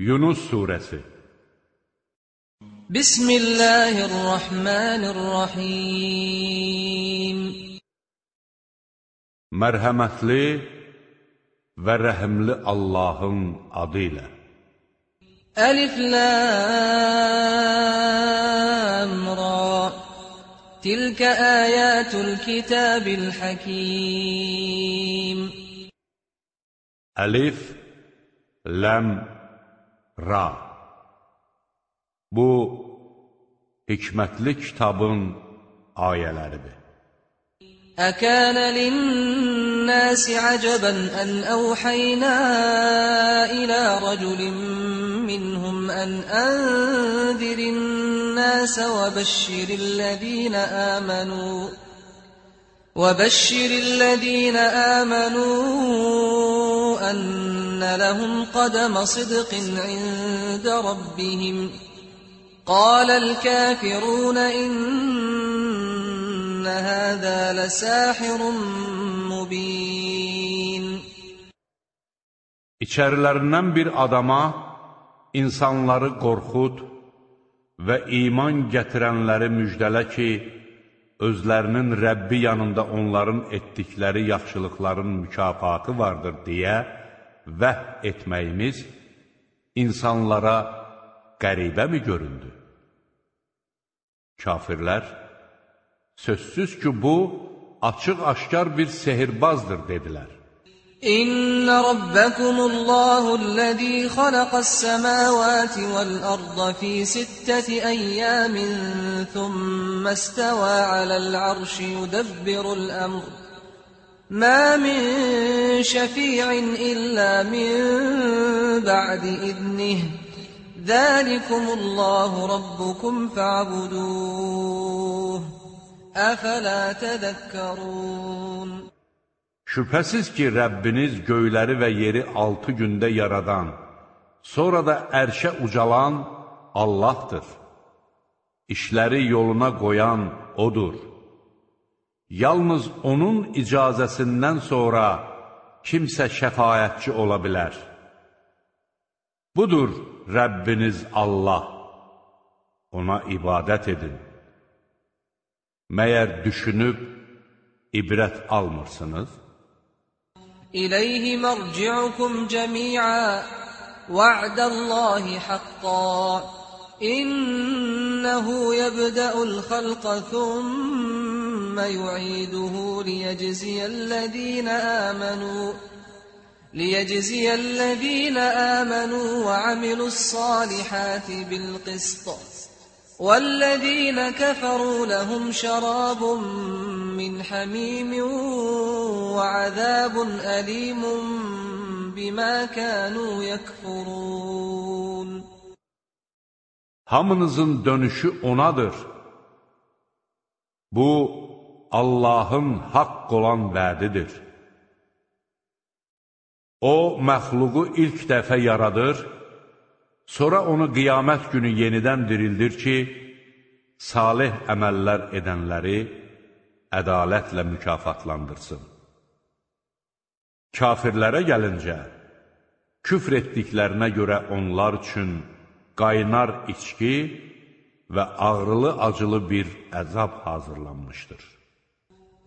Yunus surəsi Bismillahirrahmanirrahim. Mərhəmətli və rəhimli Allahın adı ilə. Əlif Lam Ra. Tilkə ayətul kitabil hakim. Əlif Ləm Ra Bu, hikmətli kitabın ayələridir. أكان للناس عجبا أن أوحينا إلى رجل منهم أن أنذر الناس وبشر الذين آمنوا وبشر الذين آمنوا أن لهم قدم صدق عند ربهم قال الكافرون إن هذا لساحر مبين İçərilərindən bir adama insanları qorxud və iman gətirənləri müjdələ ki, özlərinin Rəbbi yanında onların etdikləri yaxşılıqların mükafatı vardır deyə vəh etməyimiz insanlara qəribəmi göründü? Kafirlər, sözsüz ki, bu, açıq-aşkar bir sehirbazdır, dedilər. İnna rabbakumullahu-llazi xalaqas-samawati vel-arda fi sittati ayyamin thumma istawa alal-arşi yudabbirul-amr ما من شفيع إلا من بعد إذنه ذلكم الله ربكم فاعبدوه أفلا تذكرون Şübhəsiz ki, Rəbbiniz göyləri və yeri altı gündə yaradan, sonra da ərşə ucalan Allahdır. İşləri yoluna qoyan O'dur. Yalnız onun icazəsindən sonra kimsə şəfayətçi ola bilər. Budur Rəbbiniz Allah. Ona ibadət edin. Məyər düşünüb ibrət almırsınız? İleyhi mərci'ukum cəmi'a va'dallahi haqqan. İnnehu yebda'ul xalqa thumma ثم يعيده ليجزي الذين آمنوا ليجزي الذين آمنوا وعملوا الصالحات بالقسط والذين كفروا لهم شراب من حميم وعذاب أليم بما كانوا يكفرون Hamınızın dönüşü O'nadır. Bu, Allahın haqq olan vədidir. O, məxluqu ilk dəfə yaradır, sonra onu qiyamət günü yenidən dirildir ki, salih əməllər edənləri ədalətlə mükafatlandırsın. Kafirlərə gəlincə, küfr etdiklərinə görə onlar üçün qaynar içki və ağrılı-acılı bir əzab hazırlanmışdır.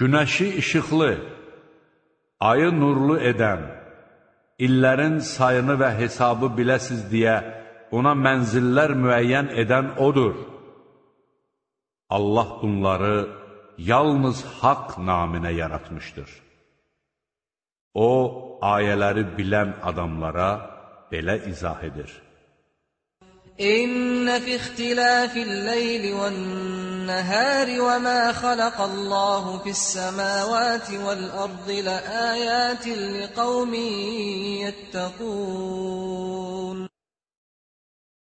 Günəşi işıqlı, ayı nurlu edən, illərin sayını və hesabı biləsiz deyə ona mənzillər müəyyən edən odur. Allah bunları yalnız haqq naminə yaratmışdır. O, ayələri bilən adamlara belə izah edir. İnne fi ihtilafil leyli ven والنهار وما خلق الله في السماوات والأرض لآيات لقوم يتقون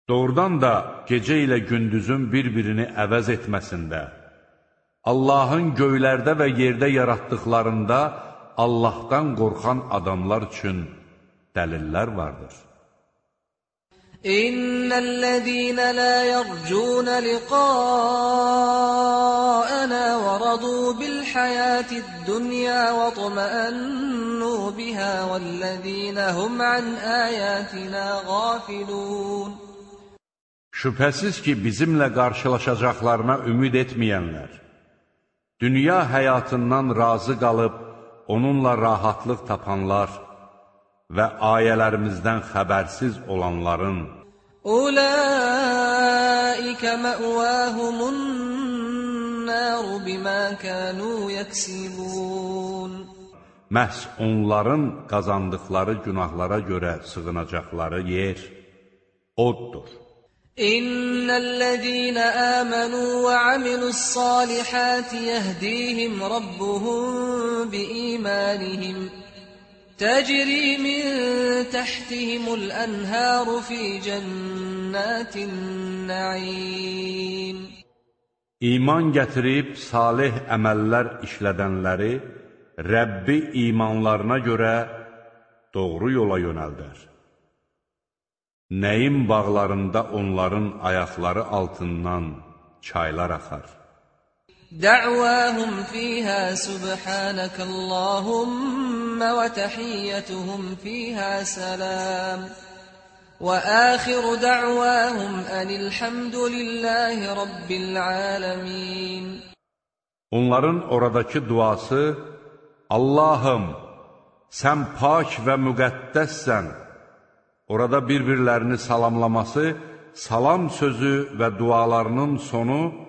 Doğrudan da gecə ilə gündüzün bir-birini əvəz etməsində, Allahın göylərdə və yerdə yaratdıqlarında Allahdan qorxan adamlar üçün dəlillər vardır. Yercûne liqâ'enâ ve radû bil hayâtid dunyâ ve tuma'annû bihâ vellezîne hum an âyâtinâ gâfilûn. Şübhəsiz ki, bizimlə qarşılaşacaqlarına ümid etməyənlər, dünya həyatından razı qalıb, onunla rahatlıq tapanlar və ayələrimizdən xəbərsiz olanların Ulaikə məvahumun naru bimə kənu yəksibun Məhz onların qazandıqları günahlara görə sığınacaqları yer oddur. إن الذين آمنوا وعملوا الصالحات يهديهم ربهم بإيمانهم تجري من تحتهم الأنهار في جنات النعيم İman gətirib salih əməllər işlədənləri Rəbbi imanlarına görə doğru yola yönəldər. Nəyin bağlarında onların ayaqları altından çaylar axar. Də'vahum fiyhə subhanəkəllahumma və təhiyyətuhum fiyhə sələm. Və əxiru də'vahum ənilhəmdülilləhi rabbil aləmin. Onların oradakı duası, Allahım, sən pak və müqəddəssən, Orada bir-birlərini salamlaması, salam sözü və dualarının sonu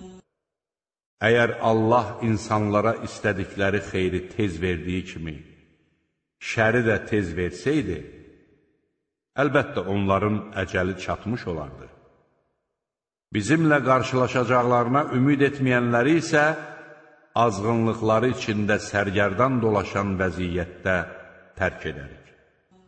Əgər Allah insanlara istədikləri xeyri tez verdiyi kimi, şəri də tez versəydi, əlbəttə onların əcəli çatmış olardı. Bizimlə qarşılaşacaqlarına ümid etməyənləri isə azğınlıqları içində sərgərdan dolaşan vəziyyətdə tərk edərik.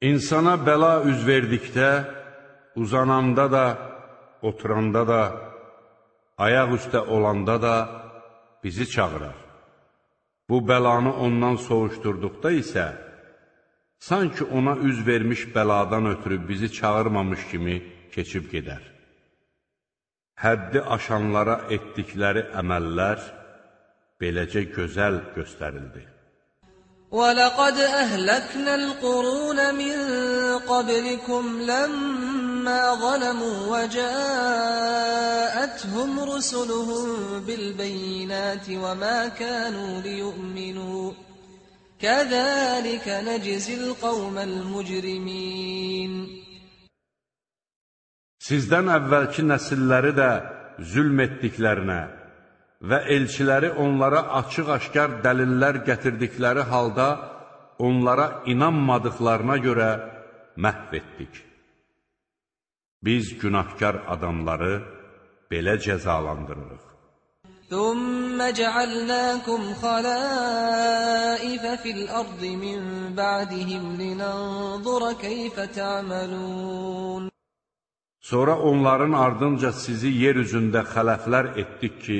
İnsana bəla üz verdikdə, uzananda da, oturanda da, ayaq üstə olanda da bizi çağırar. Bu bəlanı ondan soğuşturduqda isə, sanki ona üz vermiş bəladan ötürü bizi çağırmamış kimi keçib gedər. Həddi aşanlara etdikləri əməllər beləcə gözəl göstərildi. وَلَقَدْ أَهْلَكْنَا الْقُرُونَ مِنْ قَبْلِكُمْ لَمَّا ظَلَمُوا وَجَاءَتْهُمْ رُسُلُهُم بِالْبَيِّنَاتِ وَمَا كَانُوا لِيُؤْمِنُوا كَذَلِكَ نَجْزِي الْقَوْمَ الْمُجْرِمِينَ Sizdən əvvəlki nəsilləri də zülm etdiklərinə, və elçiləri onlara açıq-aşkar dəlillər gətirdikləri halda onlara inanmadıqlarına görə məhv etdik. Biz günahkar adamları belə cəzalandırırıq. ثُمَّ جَعَلْنَاكُمْ خَلَائِفَ فِي الْأَرْضِ مِنْ بَعْدِهِمْ لِنَنْظُرَ كَيْفَ تَعْمَلُونَ Sonra onların ardınca sizi yer üzündə xələflər etdik ki,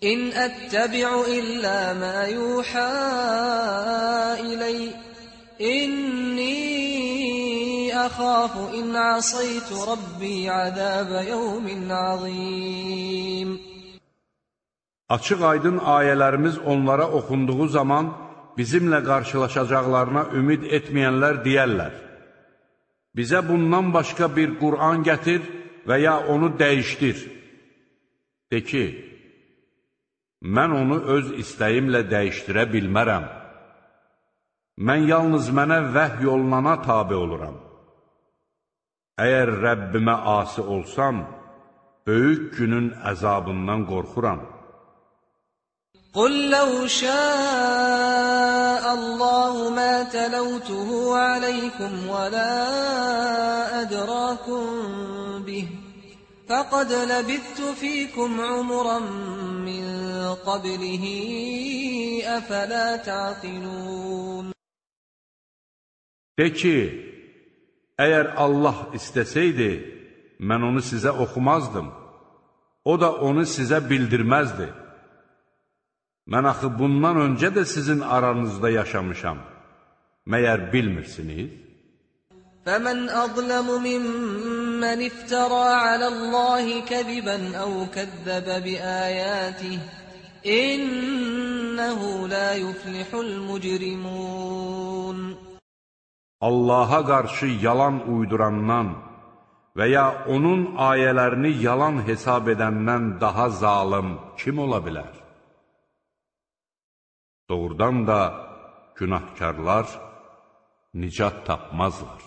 İn ettebi'u illa ma yuha iley. İnni ahafu in asaytu rabbi azabe yevmin azim. Açıq aydın ayələrimiz onlara oxunduğu zaman bizimlə qarşılaşacaqlarına ümid etməyənlər deyərlər. Bizə bundan başqa bir Qur'an gətir və ya onu dəyişdir. De ki, mən onu öz istəyimlə dəyişdirə bilmərəm. Mən yalnız mənə vəhy yolunana tabi oluram. Əgər Rəbbimə asi olsam, böyük günün əzabından qorxuram. قل لو شاء الله ما تلوته عليكم ولا أدراكم به فقد لبثت فيكم عمرا من قبله أفلا تعقلون De ki, əgər Allah istəsəydi, mən onu sizə oxumazdım, o da onu sizə bildirməzdi. Mən axı bundan öncə də sizin aranızda yaşamışam. Məyər bilmirsiniz? فَمَنْ أَظْلَمُ مِمَّنِ افْتَرَى عَلَى اللَّهِ كَذِبًا أَوْ كَذَّبَ بِآيَاتِهِ إِنَّهُ لَا يُفْلِحُ الْمُجْرِمُونَ Allaha qarşı yalan uydurandan və ya onun ayələrini yalan hesab edəndən daha zalim kim ola bilər? Doğrudan da günahkarlar nicat tapmazlar.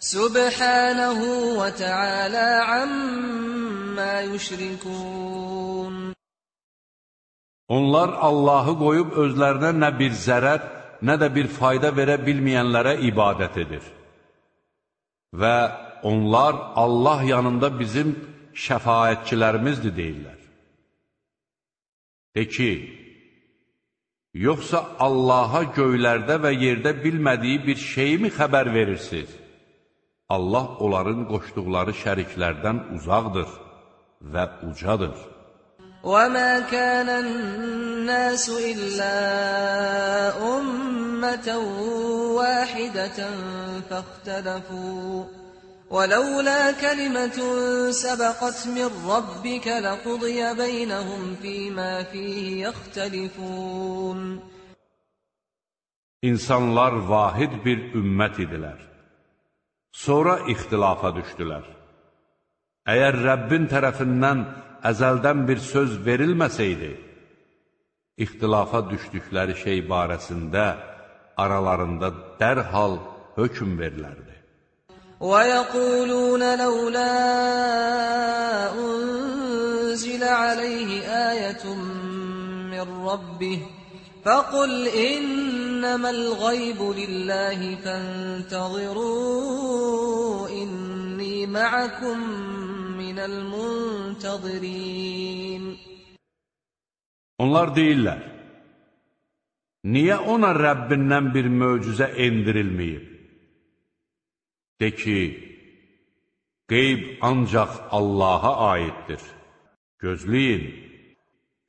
سُبْحَانَهُ وَتَعَالَى عَمَّا يُشْرِكُونَ Onlar Allahı qoyub özlərinə nə bir zərər, nə də bir fayda verə bilməyənlərə ibadət edir. Və onlar Allah yanında bizim şəfaətçilərimizdir deyirlər. De ki, yoxsa Allaha göylərdə və yerdə bilmədiyi bir şeyi mi xəbər verirsiniz? Allah onların qoşduqları şəriklərdən uzaqdır və ucadır. وَمَا كَانَ النَّاسُ إِلَّا أُمَّةً وَاحِدَةً فَاخْتَلَفُوا ولولا كلمة سبقت من ربك لقضي بينهم فيما فيه يختلفون İnsanlar vahid bir ümmət idilər. Sonra ixtilafa düşdülər. Əgər Rəbbin tərəfindən əzəldən bir söz verilməsəydi, ixtilafa düşdükləri şey barəsində aralarında dərhal hökm verilərdi. ويقولون لولا أنزل عليه آية من ربه فقل إنما الغيب لله فانتظروا إني معكم من المنتظرين Onlar deyirlər, niyə ona Rəbbindən bir möcüzə endirilməyib? De ki, qeyb ancaq Allaha aiddir. Gözləyin,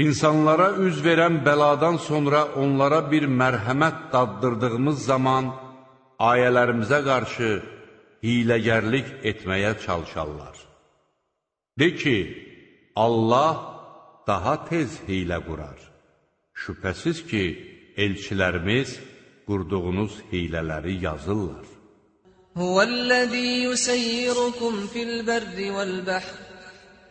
İnsanlara üz verən bəladan sonra onlara bir mərhəmət daddırdığımız zaman ayələrimizə qarşı hiləgərlik etməyə çalışarlar. De ki, Allah daha tez hilə qurar. Şübhəsiz ki, elçilərimiz qurduğunuz hilələri yazırlar. Huvəl-ləzî yusayyirukum fil-bərri vəl-bəhr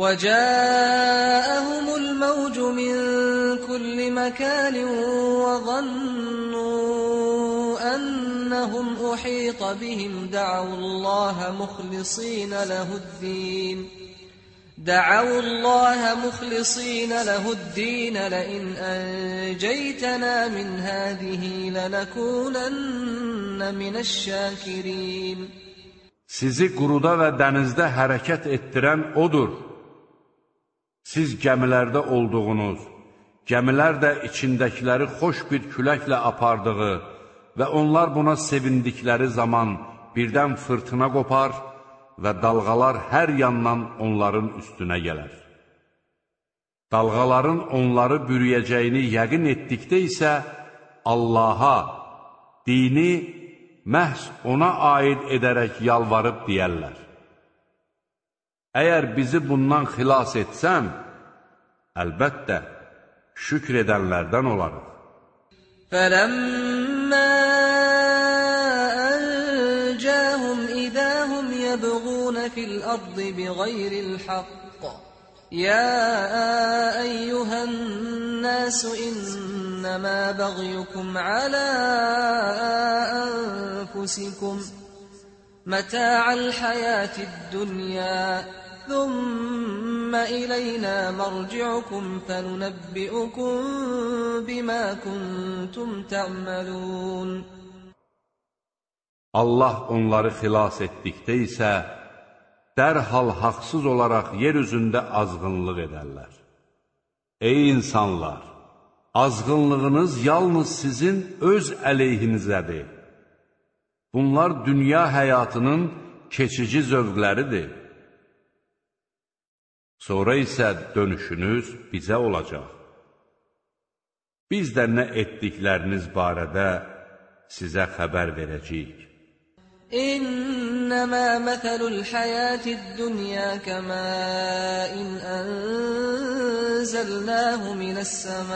وجاءهم الموج من كل مكان وظنوا أنهم أحيط بهم. دعوا الله مخلصين له الدين. دعوا الله مخلصين له الدين. لئن أنجيتنا من هذه لنكونن من الشاكرين. Sizi quruda və dənizdə hərəkət etdirən odur. Siz gəmilərdə olduğunuz, gəmilər də içindəkiləri xoş bir küləklə apardığı və onlar buna sevindikləri zaman birdən fırtına qopar və dalğalar hər yandan onların üstünə gələr. Dalğaların onları bürüyəcəyini yəqin etdikdə isə Allaha, dini məhz ona aid edərək yalvarıb deyərlər. Əgər bizi bundan xilas etsən, əlbəttə, şükr edənlərdən olarıq. Fələmmə يبغون في الأرض بغير الحق يا أيها الناس إنما بغيكم على أنفسكم متاع الحياة الدنيا ثم إلينا مرجعكم فننبئكم بما كنتم تعملون Allah onları xilas etdikdə isə dərhal haqsız olaraq yer üzündə azğınlıq edərlər. Ey insanlar! Azğınlığınız yalnız sizin öz əleyhinizədir. Bunlar dünya həyatının keçici zövqləridir. Sonra isə dönüşünüz bizə olacaq. Biz də nə etdikləriniz barədə sizə xəbər verəcəyik. إنما مثل الحياة الدنيا كماء إن أنزلناه من السماء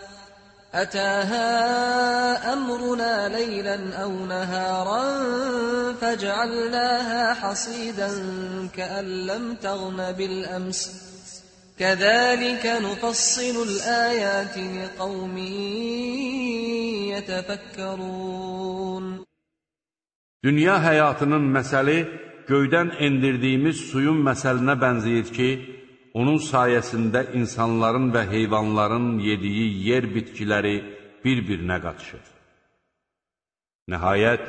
أتاها أمرنا ليلا أو نهارا فجعلناها حصيدا كأن لم تغن بالأمس. كذلك نفصل الآيات لقوم يتفكرون. Dünya həyatının məsəli göydən endirdiyimiz suyun məsəlinə bənzəyir ki, onun sayəsində insanların və heyvanların yediyi yer bitkiləri bir-birinə qatışır. Nəhayət,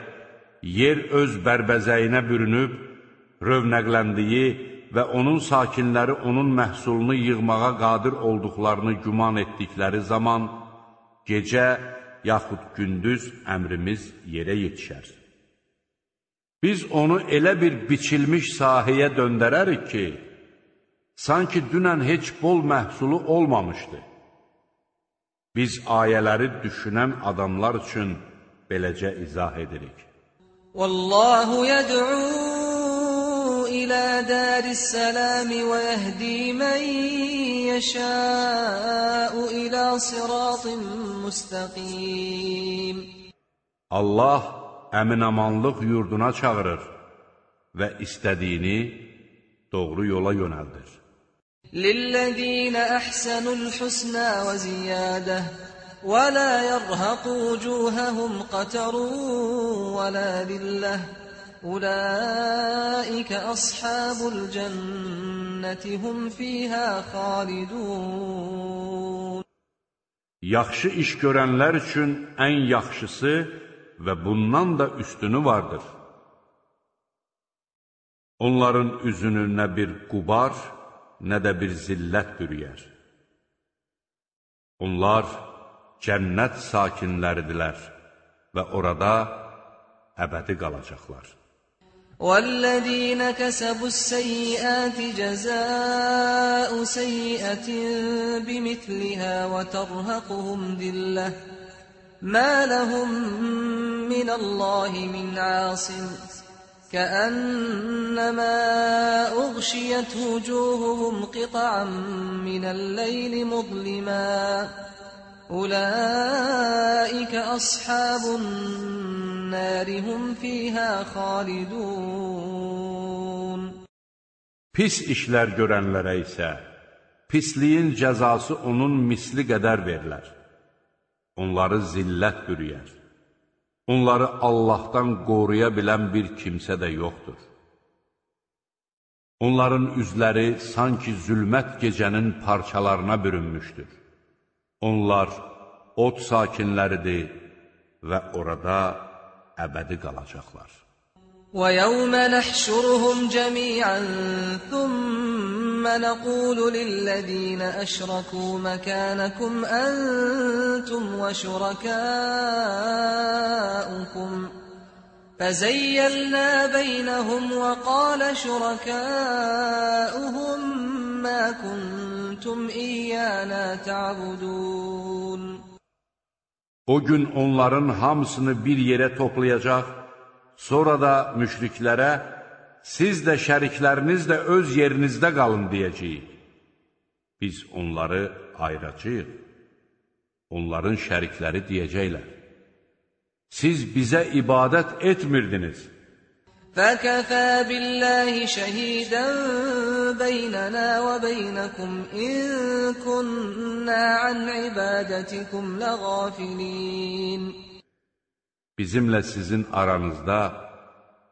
yer öz bərbəzəyinə bürünüb, rövnəqləndiyi və onun sakinləri onun məhsulunu yığmağa qadir olduqlarını güman etdikləri zaman gecə yaxud gündüz əmrimiz yerə yetişər. Biz onu elə bir biçilmiş sahəyə döndərərik ki, sanki dünən heç bol məhsulu olmamışdı. Biz ayələri düşünən adamlar üçün beləcə izah edirik. Wallahu yad'u ila daris salam və yehdi men yasha'u ila siratin mustaqim. Allah əminamanlıq yurduna çağırır və istədiyini doğru yola yönəldir. للذين أحسنوا الحسنى وزيادة ولا يرهق وجوههم قتر ولا ذلة أولئك أصحاب الجنة هم فيها خالدون Yaxşı iş görənlər üçün ən yaxşısı və bundan da üstünü vardır. Onların üzünü nə bir qubar, nə də bir zillət bürüyər. Onlar cənnət sakinləridirlər və orada əbədi qalacaqlar. والذين كسبوا السيئات جزاء سيئة بمثلها وترهقهم ذلة ما لهم من الله من عاصم كأنما أغشيت وجوههم قطعا من الليل مظلما أولئك أصحاب النار هم فيها خالدون Pis işlər görənlərə isə pisliyin cəzası onun misli qədər verilər. Onları zillət bürüyər. Onları Allahdan qoruya bilən bir kimsə də yoxdur. Onların üzləri sanki zülmət gecənin parçalarına bürünmüşdür. Onlar od sakinləridir və orada əbədi qalacaqlar. ويوم نحشرهم جميعا ثم نقول للذين أشركوا مكانكم أنتم وشركاؤكم فزيلنا بينهم وقال شركاؤهم ما كنتم إيانا تعبدون. O gün onların hamısını bir yerə toplayacaq, sonra da müşriklərə, siz də şərikləriniz də öz yerinizdə qalın deyəcəyik. Biz onları ayıracaq. Onların şərikləri deyəcəklər. Siz bizə ibadət etmirdiniz. فكفى بالله شهيدا بيننا وبينكم إن كنا عن عبادتكم لغافلين Bizimlə sizin aranızda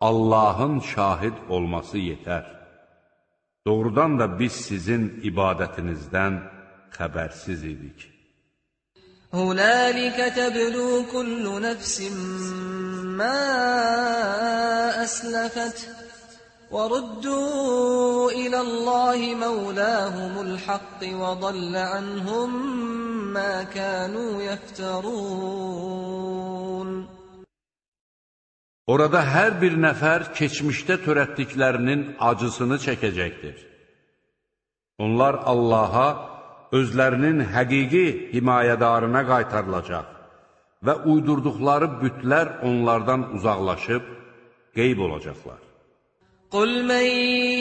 Allahın şahid olması yetər. Doğrudan da biz sizin ibadətinizdən xəbərsiz idik. هنالك تبلو كل نفس ما أسلفت وردوا إلى الله مولاهم الحق وضل عنهم ما كانوا يفترون Orada hər bir nəfər keçmişdə törətdiklərinin acısını çəkəcəkdir. Onlar Allaha özlərinin həqiqi himayədarına qaytarılacaq və uydurduqları bütlər onlardan uzaqlaşıb qeyb olacaqlar. Qul mən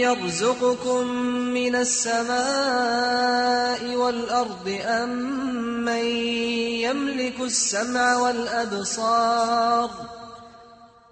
yərzuqukum minəs-səmai vəl-ərdi əmmən yəmlikus-səm'a vəl-əbsar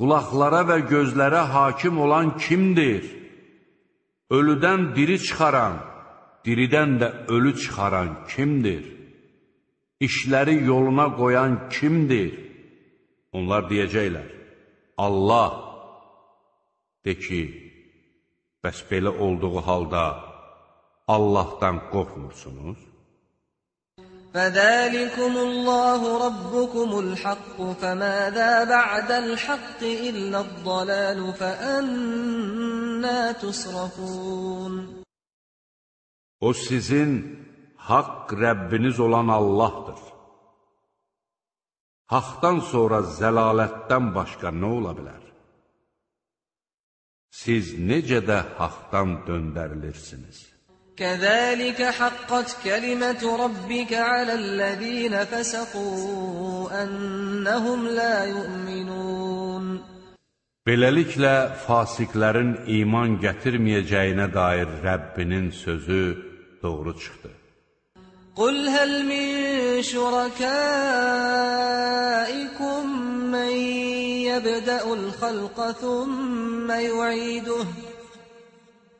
Qulaqlara və gözlərə hakim olan kimdir? Ölüdən diri çıxaran, diridən də ölü çıxaran kimdir? İşləri yoluna qoyan kimdir? Onlar deyəcəklər, Allah. De ki, bəs belə olduğu halda Allahdan qorxmursunuz? فذلكم الله ربكم الحق فماذا بعد الحق إلا الضلال فأنا تصرفون O sizin haqq Rəbbiniz olan Allahdır. Haqdan sonra zəlalətdən başqa nə ola bilər? siz necə də haqdan döndərilirsiniz. كذلك حقت كلمة ربك على الذين فسقوا أنهم لا يؤمنون Beləliklə, fasiqlərin iman gətirməyəcəyinə dair Rəbbinin sözü doğru çıxdı. قل هل من شركائكم من يبدأ الخلق ثم يعيده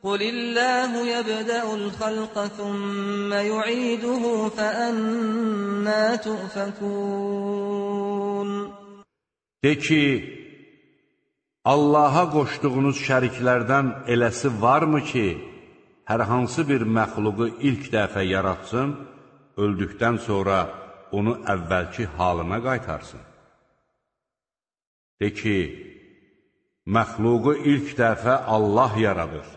قل الله يبدأ الخلق ثم يعيده فأنا تؤفكون De ki, Allaha qoşduğunuz şəriklərdən eləsi varmı ki, hər hansı bir məxluqu ilk dəfə yaratsın, öldükdən sonra onu əvvəlki halına qaytarsın. De ki, məxluqu ilk dəfə Allah yaradır.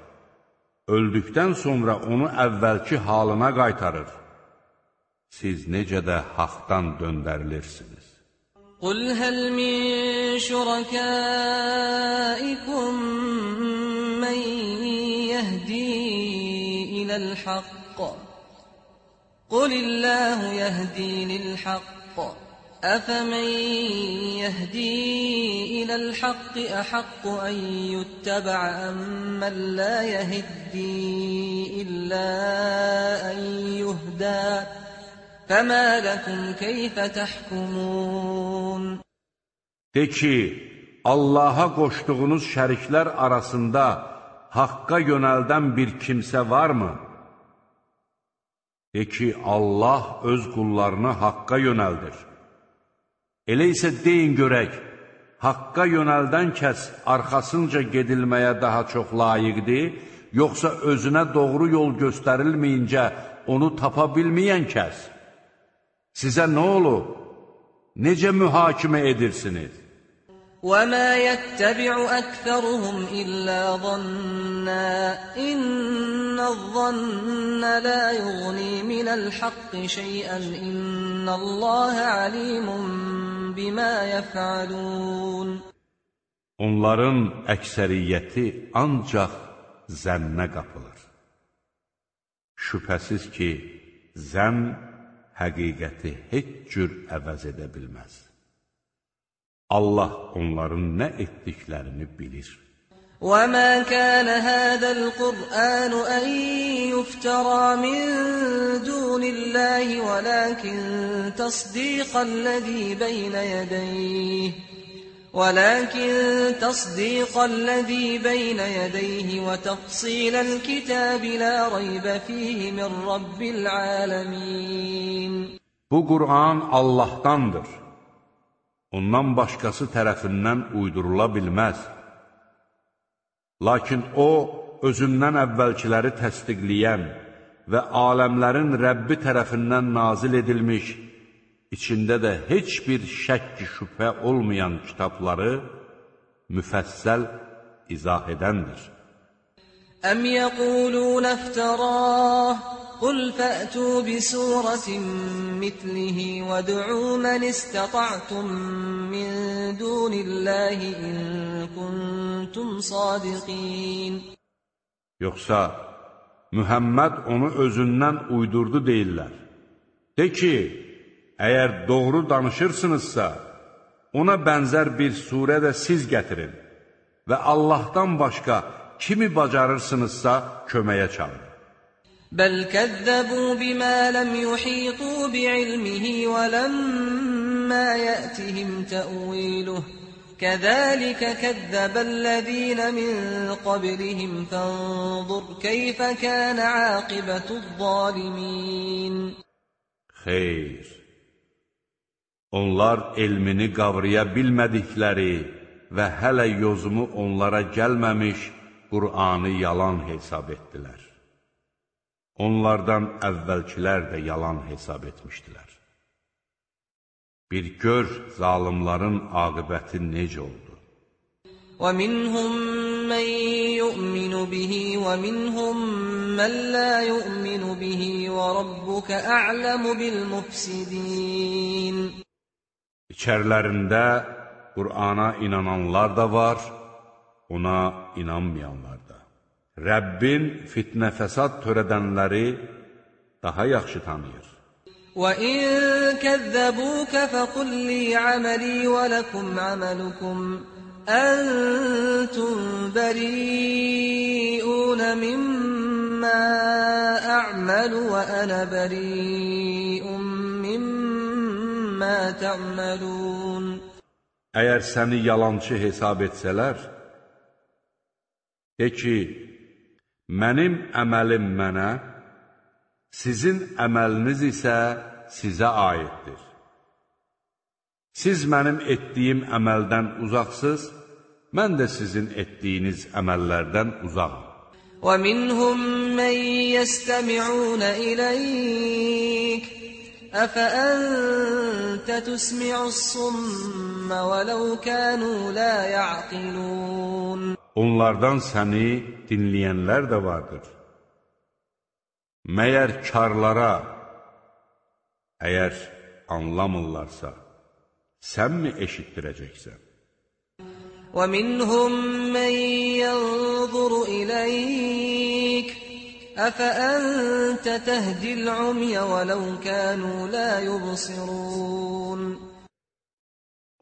öldükdən sonra onu əvvəlki halına qaytarır. Siz necə də haqdan döndərilirsiniz. Qul həl min şurakaikum mən yəhdi iləl haqq. Qulillahu yəhdi lil haqq. أفمن يهدي إلى الحق أحق أن يتبع أم من لا يهدي إلا أن يهدى فما لكم كيف تحكمون De ki, Allaha qoşduğunuz şəriklər arasında haqqa yönəldən bir kimsə varmı? De ki, Allah öz qullarını haqqa yönəldir. Elə isə deyin görək, haqqa yönəldən kəs arxasınca gedilməyə daha çox layiqdir, yoxsa özünə doğru yol göstərilməyincə onu tapa bilməyən kəs? Sizə nə olub? Necə mühakimə edirsiniz? وَمَا يَتَّبِعُ أَكْثَرُهُمْ إِلَّا ظَنًّا إِنَّ الظَّنَّ لَا يُغْنِي مِنَ الْحَقِّ شَيْئًا إِنَّ اللَّهَ عَلِيمٌ بِمَا يَفْعَلُونَ Onların əksəriyyəti ancaq zənnə qapılır. Şübhəsiz ki, zənn həqiqəti heç cür əvəz edə bilməz. Allah onların nə etdiklərini bilir. وَمَا كَانَ هَذَا الْقُرْآنُ أَن يُفْتَرَىٰ مِن دُونِ اللَّهِ وَلَٰكِن تَصْدِيقَ الَّذِي بَيْنَ يَدَيْهِ ولكن تصديق الذي بين يديه وتفصيل الكتاب لا ريب فيه من رب العالمين Bu Qur'an Allahdandır. Ondan başqası tərəfindən uydurula bilməz. Lakin O, özündən əvvəlkiləri təsdiqləyən və aləmlərin Rəbbi tərəfindən nazil edilmiş içində də heç bir şəkk şübhə olmayan kitabları müfəssəl izah edəndir. Əm yəqulun əftərah Fə'tu bi surətin mitlihi və du'u mən istəta'tum min dunillahi in kuntum sadiqin Yoxsa Mühəmməd onu özündən uydurdu deyirlər. De ki, Əgər doğru danışırsınızsa, ona bənzər bir surə də siz gətirin və Allahdan başqa kimi bacarırsınızsa köməyə çağırın. Bəl kəzzəbu bimə ləm yuhitu bi'ilmihi və ləmmə yətihim tə'viluh. كذلك كذب الذين من قبلهم فانظر كيف كان عاقبة الظالمين خير Onlar elmini qavraya bilmədikləri və hələ yozumu onlara gəlməmiş Qur'anı yalan hesab etdilər. Onlardan əvvəlkilər də yalan hesab etmişdilər. Bir gör zalimların aqibəti necə oldu. وَمِنْهُمْ مَنْ يُؤْمِنُ بِهِ وَمِنْهُمْ مَنْ لَا يُؤْمِنُ بِهِ وَرَبُّكَ أَعْلَمُ بِالْمُفْسِدِينَ İçərlərində Qur'ana inananlar da var, ona inanmayanlar da. Rəbbin fitnə fəsad törədənləri daha yaxşı tanıyır. وَإِن كَذَّبُوكَ فَقُل لِّي عَمَلِي وَلَكُمْ عَمَلُكُمْ أَنتُم بَرِيئُونَ مِمَّا أَعْمَلُ وَأَنَا بَرِيءٌ مِّمَّا تَعْمَلُونَ Əgər səni yalançı hesab etsələr, de ki, mənim əməlim mənə, sizin əməliniz isə sizə aiddir. Siz mənim etdiyim əməldən uzaqsız, mən də sizin etdiyiniz əməllərdən uzaqam. وَمِنْهُمْ مَنْ يَسْتَمِعُونَ إِلَيْكَ أَفَأَنْتَ تُسْمِعُ الصُّمَّ وَلَوْ كَانُوا لَا يَعْقِلُونَ Onlardan səni dinləyənlər də vardır. Məyər karlara, əgər anlamırlarsa, sən mi eşitdirəcəksən? وَمِنْهُمْ مَنْ يَنْظُرُ إِلَيْكَ أَفَأَنْتَ تَهْدِي الْعُمْيَ وَلَوْ كَانُوا لَا يُبْصِرُونَ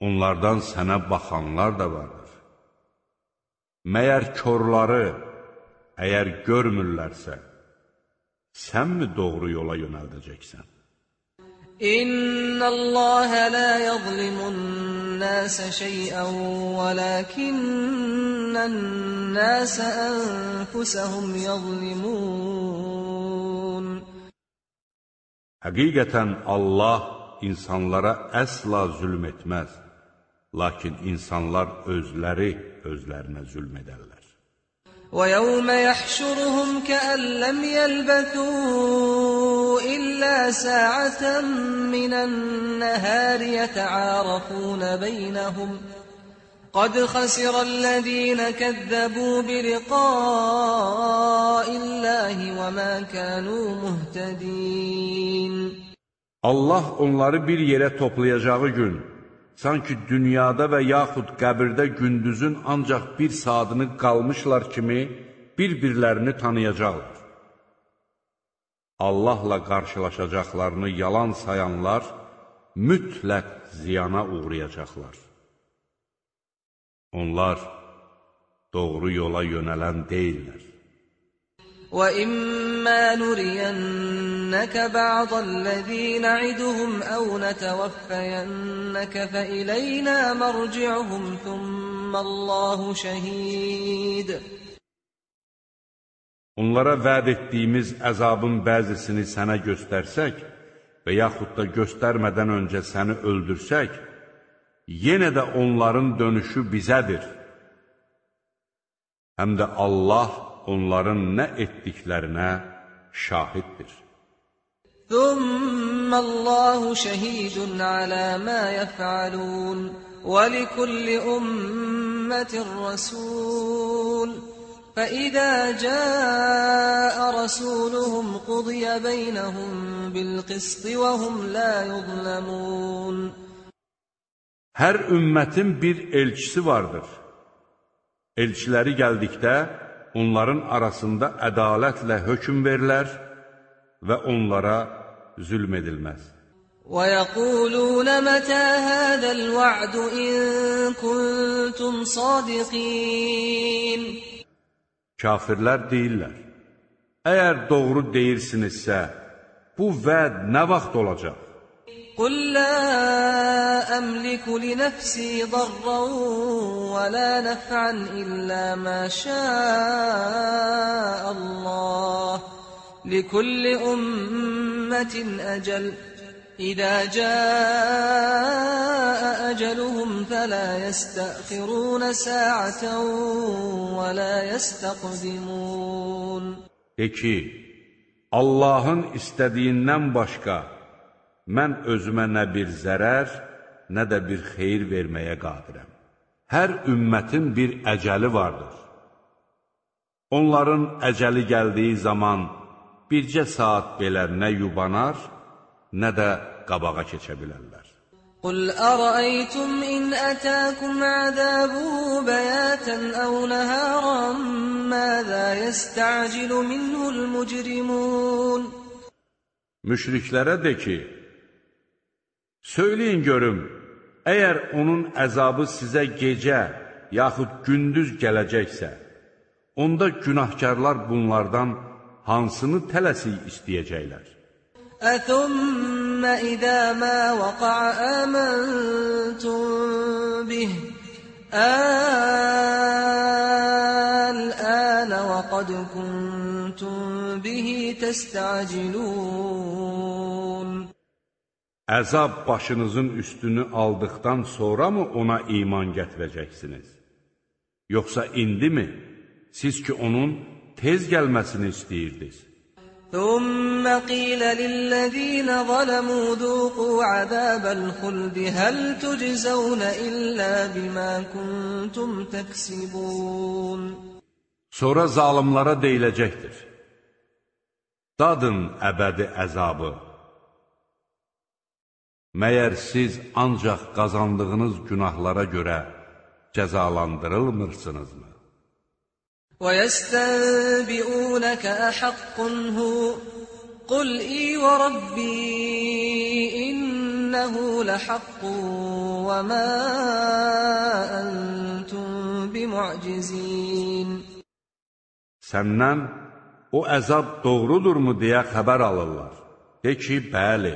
Onlardan sənə baxanlar da vardır. Məyər körləri, əgər görmürlərsə, sənmi doğru yola yönəldəcəksən? İnnəlləhə la yəzlimun nəsə şeyən, vələkinnən nəsə ənfusəhum yəzlimun. Həqiqətən Allah insanlara əsla zülm etməz lakin insanlar özləri özlərinə zülm edərlər. وَيَوْمَ يَحْشُرُهُمْ كَأَن لَّمْ يَلْبَثُوا إِلَّا سَاعَةً مِّنَ النَّهَارِ يَتَعَارَفُونَ بَيْنَهُمْ قَدْ خَسِرَ الَّذِينَ كَذَّبُوا بِلِقَاءِ اللَّهِ وَمَا كَانُوا مُهْتَدِينَ Allah onları bir yerə toplayacağı gün, sanki dünyada və yaxud qəbirdə gündüzün ancaq bir saatını qalmışlar kimi bir-birlərini tanıyacaqlar. Allahla qarşılaşacaqlarını yalan sayanlar mütləq ziyana uğrayacaqlar. Onlar doğru yola yönələn deyillər. وَإِمَّا نُرِيَنَّكَ بَعْضَ الَّذِي نَعِدُهُمْ أَوْ نَتَوَفَّيَنَّكَ فَإِلَيْنَا مَرْجِعُهُمْ ثُمَّ اللَّهُ شَهِيدٌ Onlara vəd etdiyimiz əzabın bəzisini sənə göstərsək və yaxud da göstərmədən öncə səni öldürsək, yenə də onların dönüşü bizədir. Həm də Allah onların nə etdiklərinə şahiddir. ثُمَّ اللَّهُ شَهِيدٌ عَلَى مَا يَفْعَلُونَ وَلِكُلِّ أُمَّةٍ رَّسُولٌ فَإِذَا جَاءَ رَسُولُهُمْ قُضِيَ بَيْنَهُم بِالْقِسْطِ وَهُمْ لَا يُظْلَمُونَ Hər ümmətin bir elçisi vardır. Elçiləri gəldikdə, onların arasında ədalətlə hökm verilər və onlara zülm edilməz. وَيَقُولُونَ مَتَى هَذَا الْوَعْدُ إِن كُنتُمْ صَادِقِينَ Kafirlər deyirlər, əgər doğru deyirsinizsə, bu vəd nə vaxt olacaq? قُل لَّا أَمْلِكُ لِنَفْسِي ضَرًّا وَلَا نَفْعًا إِلَّا مَا شَاءَ اللَّهُ ۗ لِكُلِّ أُمَّةٍ أَجَلٌ ۚ إِذَا جَاءَ أَجَلُهُمْ فَلَا يَسْتَأْخِرُونَ سَاعَةً وَلَا يَسْتَقْدِمُونَ De ki, Allahın istədiyindən mən özümə nə bir zərər, nə də bir xeyir verməyə qadirəm. Hər ümmətin bir əcəli vardır. Onların əcəli gəldiyi zaman bircə saat belə nə yubanar, nə də qabağa keçə bilərlər. Qul ərəytum in ətəkum əzəbuhu bəyətən əv nəhəran, məzə yəstəcilu minhul mücrimun. Müşriklərə de ki, söyləyin görüm, əgər onun əzabı sizə gecə yaxud gündüz gələcəksə, onda günahkarlar bunlardan hansını tələsik istəyəcəklər? أثم إذا ما وقع آمنتم به الآن وقد كنتم به تستعجلون Əzab başınızın üstünü aldıqdan sonra mı ona iman gətirəcəksiniz? Yoxsa indi mi? Siz ki, onun tez gəlməsini istəyirdiniz. ثم قيل للذين ظلموا ذوقوا عذاب الخلد هل تجزون إلا بما كنتم تكسبون Sonra zalimlara deyiləcəkdir. Dadın əbədi əzabı. Məyər siz ancaq qazandığınız günahlara görə cəzalandırılmırsınızmı? ويستنبئونك أحق هو قل إي وربي إنه لحق وما أنتم بمعجزين Səndən o əzab doğrudurmu deyə xəbər alırlar. De ki, bəli,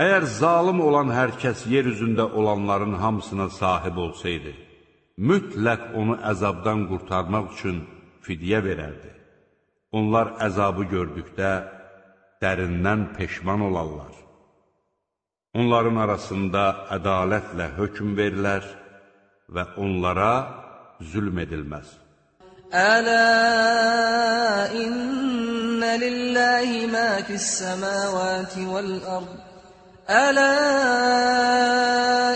Əgər zalım olan hər kəs yer üzündə olanların hamısına sahib olsaydı, mütləq onu əzabdan qurtarmaq üçün fidyə verərdi. Onlar əzabı gördükdə dərindən peşman olarlar. Onların arasında ədalətlə hökm verilər və onlara zülm edilməz. Ələ innə lillahi mə fis-səmavati vəl-ərd Ələ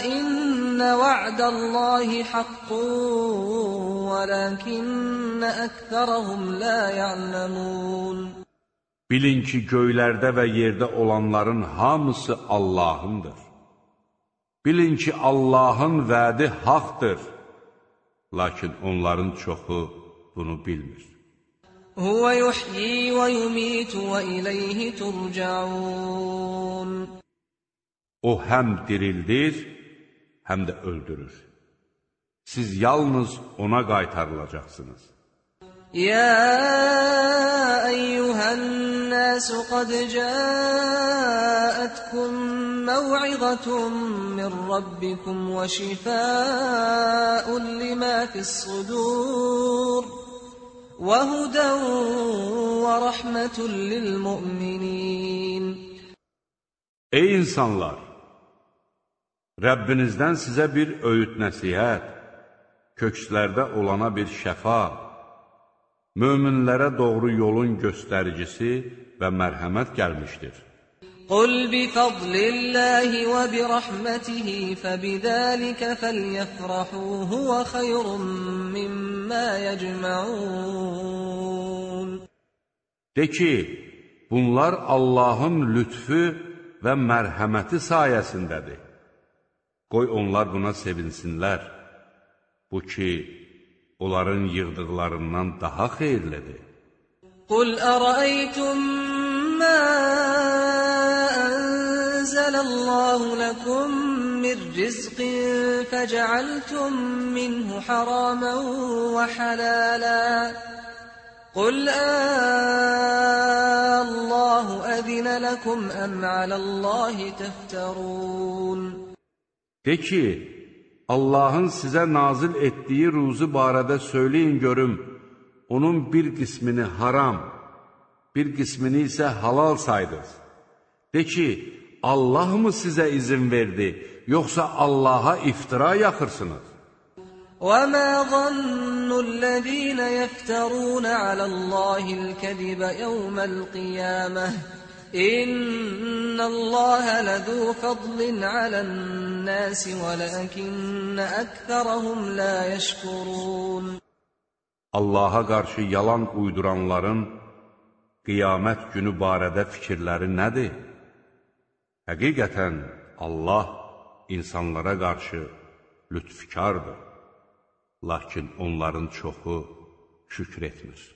innə va'dallahi haqqun vələkinnə əktərəhum la ya'ləmun Bilin ki, göylərdə və yerdə olanların hamısı Allahındır. Bilin ki, Allahın vədi haqdır, lakin onların çoxu bunu bilmir. Huvə yuhyi və yumitu və iləyhi turcaun O həm dirildir, həm də öldürür. Siz yalnız ona qaytarılacaqsınız. يا أيها الناس قد جاءتكم موعظة من ربكم وشفاء لما في الصدور وهدى ورحمة للمؤمنين Ey insanlar! Rəbbinizdən sizə bir öyüd nəsihət, kökslərdə olana bir şəfa, möminlərə doğru yolun göstəricisi və mərhəmət gəlmişdir. Qul bi fadlillahi və bi rəhmətihi fəbidəlikə fəlyəfrahu huvə xeyrun mimmə yəcməun. De ki, bunlar Allahın lütfü və mərhəməti sayəsindədir. Qoy onlar buna sevinsinlər. Bu ki, onların yığdıqlarından daha xeyirlidir. قل أرأيتم ما أنزل الله لكم من رزق فجعلتم منه حراما وحلالا قل آه الله أذن لكم أم على الله تفترون De ki, Allahın sizə nazil etdiyi ruzu barədə söyləyin görüm, onun bir qismini haram, bir qismini isə halal saydınız. De ki, Allah mı sizə izin verdi, yoxsa Allaha iftira yaxırsınız? وَمَا ظَنُّ الَّذِينَ يَفْتَرُونَ عَلَى اللَّهِ الْكَذِبَ يَوْمَ الْقِيَامَةِ İnnallaha lezu fadlin alennas velakinne ekserahum la yeşkurun Allaha qarşı yalan uyduranların qiyamət günü barədə fikirləri nədir? Həqiqətən Allah insanlara qarşı lütfkardır, lakin onların çoxu şükr etmir.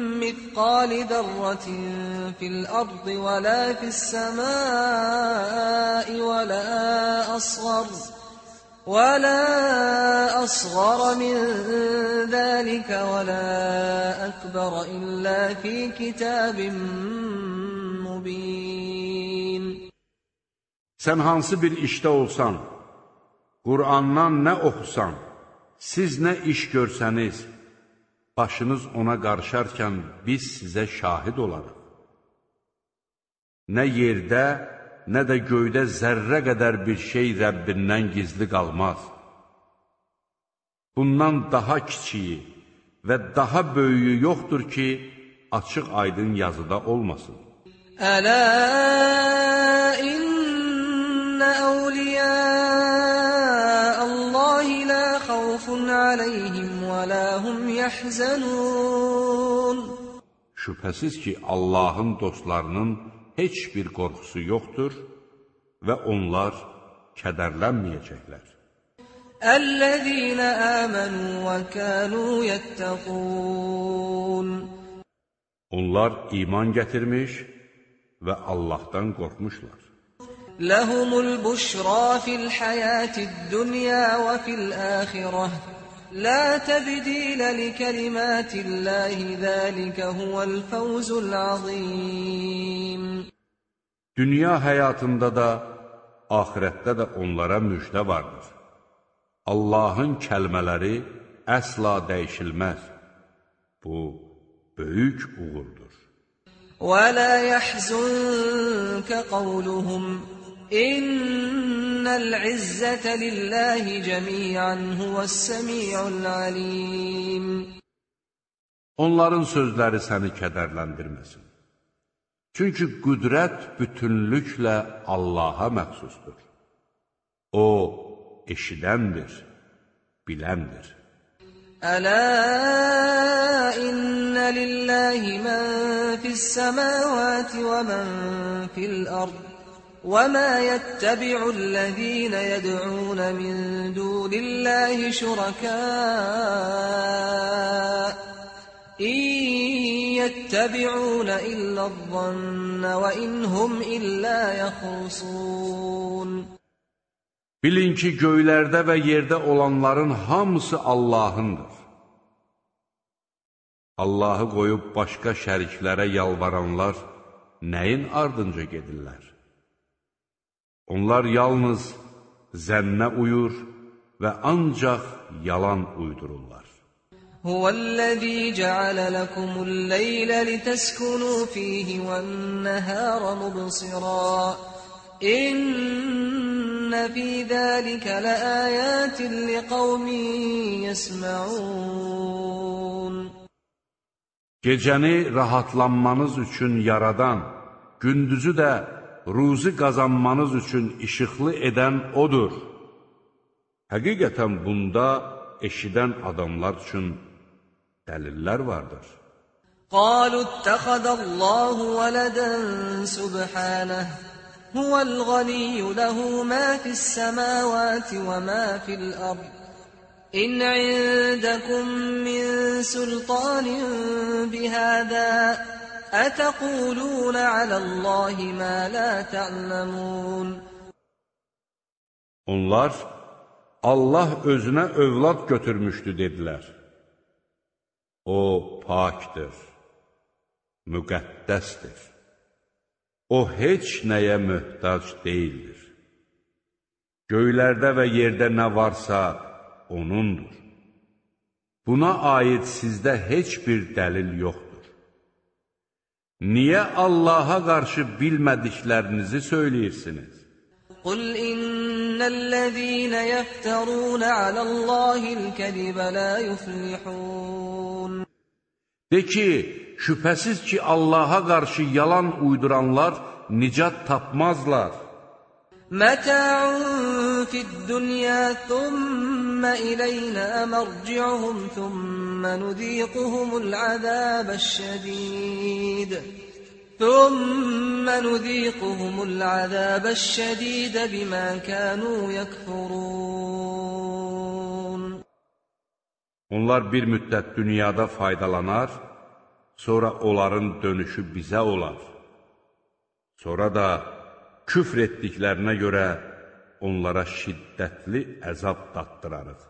مثقال ذرة في الأرض ولا في السماء ولا أصغر ولا أصغر من ذلك ولا أكبر إلا في كتاب مبين. Sən hansı bir işdə olsan, Qur'andan nə oxusan, siz nə iş görsəniz, başınız ona qarışarkən biz sizə şahid olarıq. Nə yerdə, nə də göydə zərrə qədər bir şey Rəbbindən gizli qalmaz. Bundan daha kiçiyi və daha böyüyü yoxdur ki, açıq aydın yazıda olmasın. Ələ innə əvliyə lə xavfun aləyhim və lə hum yəhzənun Şübhəsiz ki, Allahın dostlarının heç bir qorxusu yoxdur və onlar kədərlənməyəcəklər. Əl-ləzīnə əmənu və kənu yəttəqun Onlar iman gətirmiş və Allahdan qorxmuşlar. Buşra fil həyətid dünya və fil əxirəh لا تبديل لكلمات الله ذلك هو الفوز العظيم Dünya həyatında da, axirətdə də onlara müjdə vardır. Allahın kəlmələri əsla dəyişilməz. Bu, böyük uğurdur. وَلَا يَحْزُنْكَ قَوْلُهُمْ İnnel izzete lillahi cemiyan huves-semi'ul alim. Onların sözləri səni kədərləndirməsin. Çünki qüdrət bütünlüklə Allaha məxsusdur. O eşidəndir, biləndir. Ələ innə lillahi mən fis-səmavati və mən fil-ard وما يتبع الذين يدعون من دون الله شركاء إن يتبعون إلا الظن وإن هم إلا يخرصون Bilin ki, göylərdə və yerdə olanların hamısı Allahındır. Allahı qoyub başqa şəriklərə yalvaranlar nəyin ardınca gedirlər? Onlar yalnız zənnə uyur və ancaq yalan uydururlar. Huvellezî ceale lekumul leyle liteskunû fîhi ven-nehâra mubsirâ. İnne fî zâlike leâyâtin liqawmin yesmaûn. Gecəni rahatlanmanız üçün yaradan, gündüzü də ruzi qazanmanız üçün işıqlı edən odur. Həqiqətən bunda eşidən adamlar üçün dəlillər vardır. قالوا اتخذ الله ولدا سبحانه هو الغني له ما في السماوات وما في الأرض إن عندكم من سلطان بهذا أتقولون على الله ما لا تعلمون Onlar, Allah özünə övlad götürmüşdü, dedilər. O, pakdır, müqəddəsdir. O, heç nəyə möhtac deyildir. Göylərdə və yerdə nə varsa, O'nundur. Buna aid sizdə heç bir dəlil yoxdur. Niyə Allaha qarşı bilmədiklərinizi söyləyirsiniz? Qul innellezîne yefterûne alallâhil kezibe lâ yuflihûn. De ki, şübhəsiz ki, Allaha qarşı yalan uyduranlar nicat tapmazlar. Mətəun fid-dunya thumma ileynə mərci'uhum thumma nudîquhumul azâbeş-şedîd. ثم نذيقهم العذاب الشديد بما كانوا يكفرون Onlar bir müddət dünyada faydalanar, sonra onların dönüşü bizə olar. Sonra da küfr etdiklərinə görə onlara şiddətli əzab dattırarıq.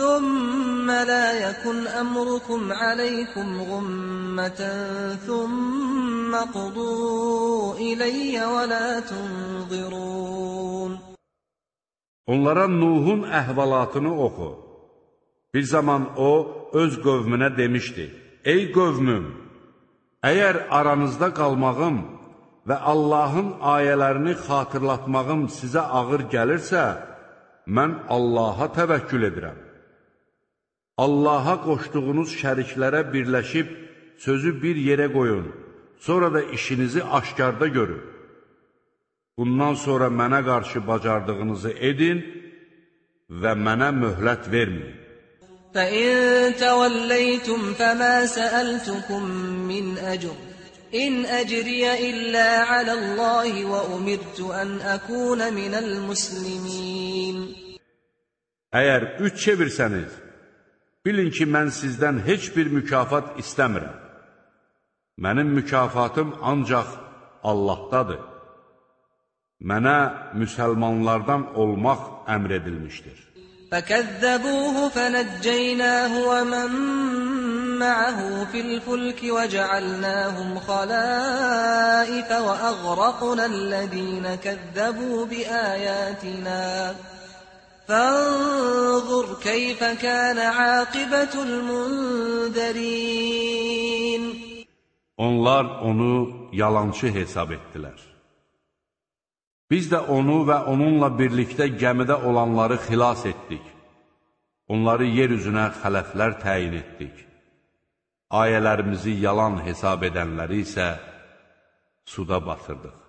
ثم لا يكن أمركم عليكم غمة ثم قضوا إلي ولا تنظرون Onlara Nuhun əhvalatını oxu. Bir zaman o, öz qövmünə demişdi, Ey qövmüm, əgər aranızda qalmağım və Allahın ayələrini xatırlatmağım sizə ağır gəlirsə, mən Allaha təvəkkül edirəm. Allaha qoşduğunuz şəriklərə birləşib sözü bir yerə qoyun, sonra da işinizi aşkarda görün. Bundan sonra mənə qarşı bacardığınızı edin və mənə möhlət verməyin. فَإِن تَوَلَّيْتُمْ فَمَا سَأَلْتُكُم مِّنْ أَجْرٍ إِنْ أَجْرِيَ إِلَّا عَلَى اللَّهِ وَأُمِرْتُ أَنْ أَكُونَ مِنَ الْمُسْلِمِينَ Əgər üç çevirsəniz, bilin ki, mən sizdən heç bir mükafat istəmirəm. Mənim mükafatım ancaq Allahdadır. Mənə müsəlmanlardan olmaq əmr edilmişdir. فَكَذَّبُوهُ فَنَجَّيْنَاهُ وَمَن مَّعَهُ فِي الْفُلْكِ وَجَعَلْنَاهُمْ خَلَائِفَ وَأَغْرَقْنَا الَّذِينَ كَذَّبُوا بِآيَاتِنَا فانظر كيف كان عاقبة المنذرين Onlar onu yalançı hesab etdilər. Biz də onu və onunla birlikdə gəmidə olanları xilas etdik. Onları yer üzünə xələflər təyin etdik. Ayələrimizi yalan hesab edənləri isə suda batırdıq.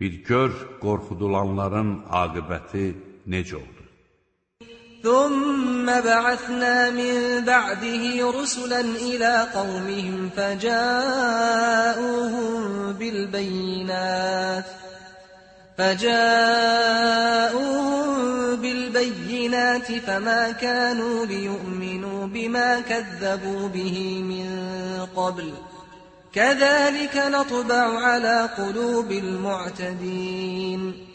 Bir gör qorxudulanların aqibəti necə oldu. ثم بعثنا من بعده رسلا إلى قومهم فجاءوهم بالبينات فجاءوهم بالبينات فما كانوا ليؤمنوا بما كذبوا به من قبل كذلك نطبع على قلوب المعتدين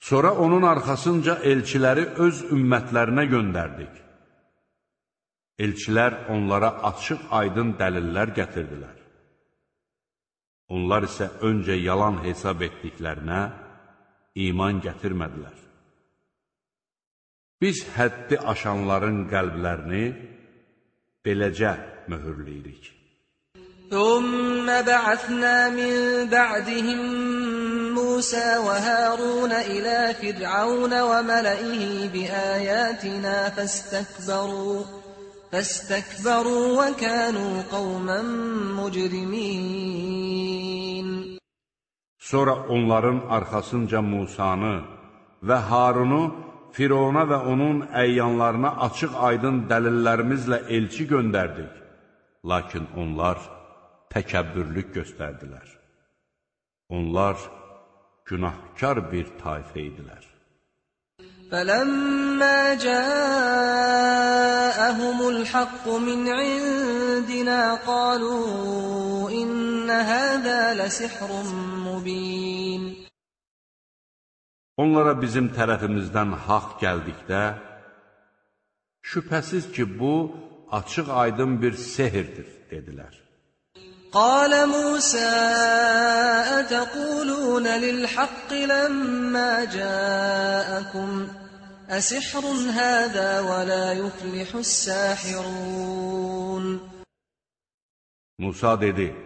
Sonra onun arxasınca elçiləri öz ümmətlərinə göndərdik. Elçilər onlara açıq aydın dəlillər gətirdilər. Onlar isə öncə yalan hesab etdiklərinə iman gətirmədilər. Biz həddi aşanların qəlblərini beləcə möhürləyirik. ثم بعثنا من بعدهم موسى وهارون إلى فرعون وملئه بآياتنا فاستكبروا فاستكبروا وكانوا قوما مجرمين Sonra onların arxasınca Musanı və Harunu Firona və onun əyyanlarına açıq-aydın dəlillərimizlə elçi göndərdik. Lakin onlar təkəbbürlük göstərdilər. Onlar günahkar bir tayfə idilər. فَلَمَّا جَاءَهُمُ الْحَقُّ مِنْ عِنْدِنَا قَالُوا إِنَّ هَذَا لَسِحْرٌ مُبِينٌ Onlara bizim tərəfimizdən haqq gəldikdə, şübhəsiz ki, bu açıq aydın bir sehirdir, dedilər. قال موسى أتقولون للحق لما جاءكم أسحر هذا ولا يفلح الساحرون Musa dedi,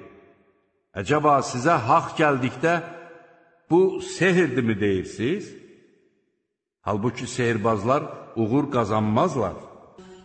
Əcəba sizə haqq gəldikdə, bu sehirdirmi deyirsiniz? Halbuki sehirbazlar uğur qazanmazlar.